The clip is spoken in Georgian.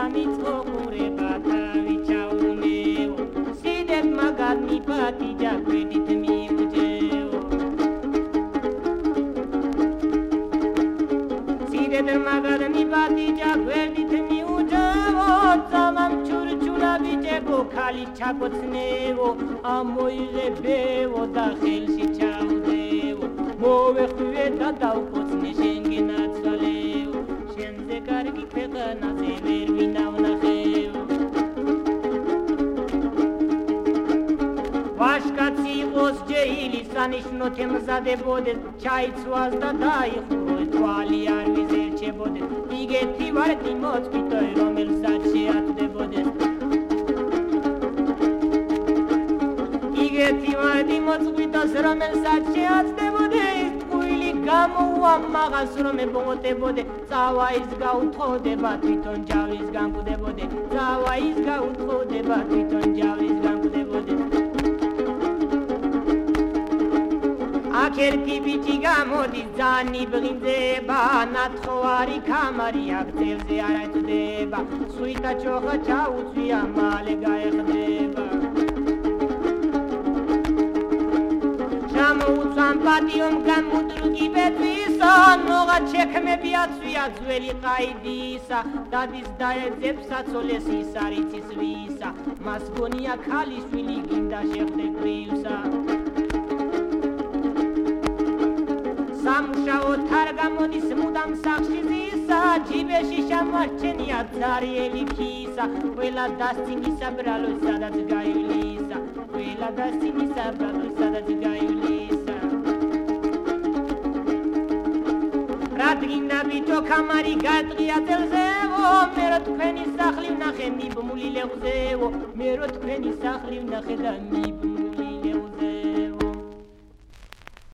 დამიწყო ყურება თავი ჩაუნეო სიდებ მაგარ მიფათი ჯაგვედით მიუჯეო. სიდებ მაგარ მიფათი ჯაგვედით მიუჯეო. ზამამ ჩურჩულა ბიჭებო ხალი ჩაკოცნეო. ამოიღებეო და ხელში ჩაუდეო. მოვეხვიე და დავკოცნე შენგენაცვალეო შენზე კარგი ქვეყანაზე ვერ იყოს ჯეილი სანიშნო თემზადებოდეს ჩაიცვას და დაიხურო თვალი არ ვიზერჩებოდეს იგეთი ვარდი მოწვიტო რომელსაც შეატდებოდეს იგეთი ვარდი მოწვიტოს რომელსაც შეატდებოდეს თვილი გამოვა მაღას რომ ებოდებოდე წავა ის გაუთხოვდება თვითონ ჯავლის განკვდებოდე წავა ის გაუთხოვდება თვითონ აქ ერთი ბიჭი გამოდის ძანი ბღინდება ნათხოვარი კამარი აქ წელზე არ ეწდება სუიტა ჩოხა ჩაუწვია მალე გაეხდება. ჩამოუწვან პატიომ გამუდრუგი ბეწვისა ნოღა შექმები აცვია ძველი ყაიდისა დადის დაეძებს საცოლეს ის არ იცის ვისა მას გონია ქალიშვილი გინდა შეხვდე გრივსა. თარგამოდის მუდამ სახში ზისა ჯიბეში შემარჩენია ძარიელი ქისა ყველა დასცინისა ბრალო სადაც გაივლისა ყველა დასცინისა ბრალო სადაც გაივლისა რადგინა ბიჭო კამარი გატრია წელზეო. მე რო თქვენი სახლი ვნახე მიბმული ლეღზეო მე რო თქვენი სახლი ვნახე და მიბმული